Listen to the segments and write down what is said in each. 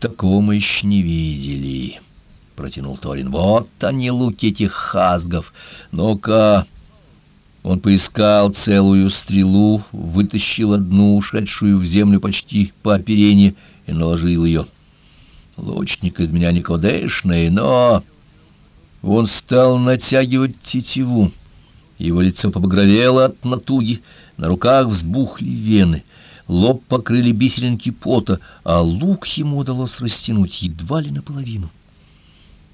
такого мы еще не видели, — протянул Торин. — Вот они, луки этих хазгов. Ну-ка... Он поискал целую стрелу, вытащил одну, ушедшую в землю почти по оперению, и наложил ее. Лучник из меня никудышный, но... Он стал натягивать тетиву. Его лицо побагровело от натуги, на руках взбухли вены, лоб покрыли бисеринки пота, а лук ему удалось растянуть едва ли наполовину.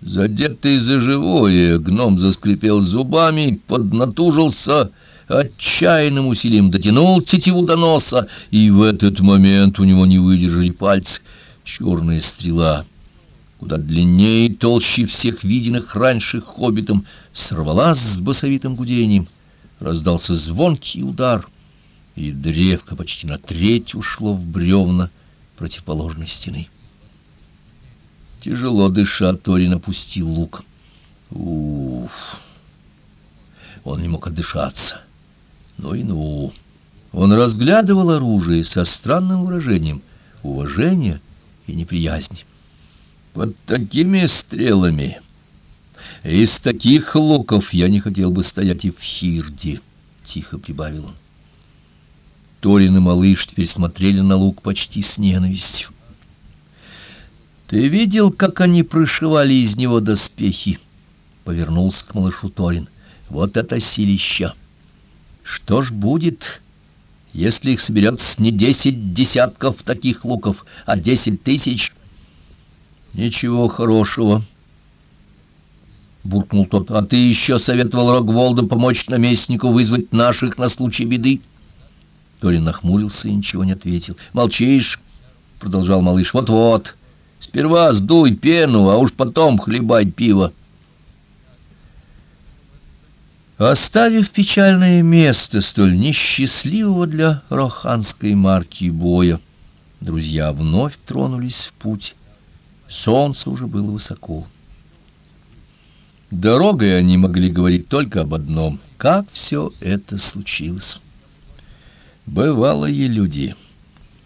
Задетый за живое, гном заскрипел зубами, поднатужился, отчаянным усилием дотянул тетиву до носа, и в этот момент у него не выдержали пальцы. Черная стрела, куда длиннее и толще всех виденных раньше хоббитом, сорвалась с басовитым гудением. Раздался звонкий удар, и древко почти на треть ушло в бревна противоположной стены. Тяжело дыша, Торин опустил лук. Уф! Он не мог отдышаться. Ну и ну! Он разглядывал оружие со странным выражением уважения и неприязни. Под такими стрелами из таких луков я не хотел бы стоять и в Хирде, — тихо прибавил он. Торин и малыш теперь смотрели на лук почти с ненавистью. «Ты видел, как они прошивали из него доспехи?» — повернулся к малышу Торин. «Вот это силища! Что ж будет, если их соберется не десять десятков таких луков, а десять тысяч?» «Ничего хорошего», — буркнул тот. «А ты еще советовал Рогволду помочь наместнику вызвать наших на случай беды?» Торин нахмурился и ничего не ответил. «Молчишь?» — продолжал малыш. «Вот-вот». Сперва сдуй пену, а уж потом хлебай пиво. Оставив печальное место столь несчастливого для роханской марки боя, друзья вновь тронулись в путь. Солнце уже было высоко. Дорогой они могли говорить только об одном — как все это случилось. Бывалые люди,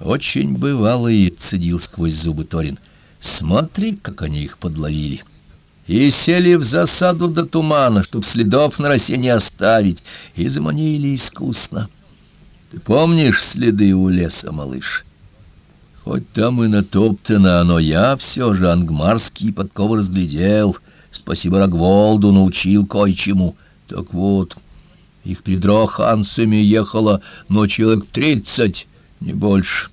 очень бывалые, — цедил сквозь зубы Торин — Смотри, как они их подловили. И сели в засаду до тумана, чтоб следов на росе не оставить, и заманили искусно. Ты помнишь следы у леса, малыш? Хоть там и натоптано, но я все же ангмарские подковы разглядел. Спасибо Рогволду научил кое-чему. Так вот, их роханцами ехало, но человек тридцать, не больше.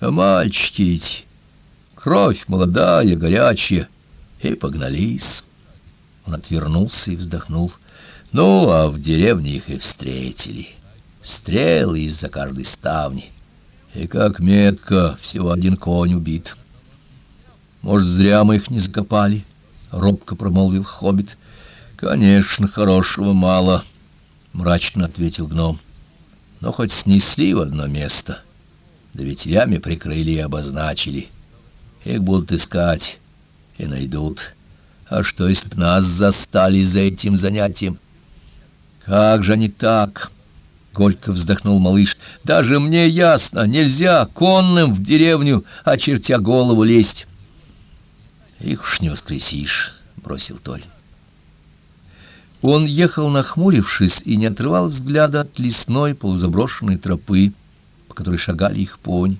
А мальчики Кровь молодая, горячая. И погнались. Он отвернулся и вздохнул. Ну, а в деревне их и встретили. Стрелы из-за каждой ставни. И как метко, всего один конь убит. Может, зря мы их не закопали, — робко промолвил хоббит. Конечно, хорошего мало, — мрачно ответил гном. Но хоть снесли в одно место, да ведь ями прикрыли и обозначили — их будут искать и найдут. А что, если б нас застали за этим занятием? Как же они так? Горько вздохнул малыш. Даже мне ясно, нельзя конным в деревню, очертя голову лезть. Их уж не воскресишь, бросил Толь. Он ехал нахмурившись и не отрывал взгляда от лесной полузаброшенной тропы, по которой шагали их пони.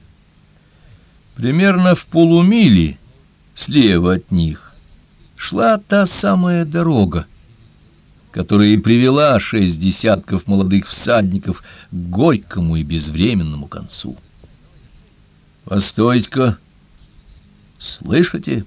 Примерно в полумиле слева от них шла та самая дорога, которая и привела шесть десятков молодых всадников к горькому и безвременному концу. «Постойте-ка! Слышите?»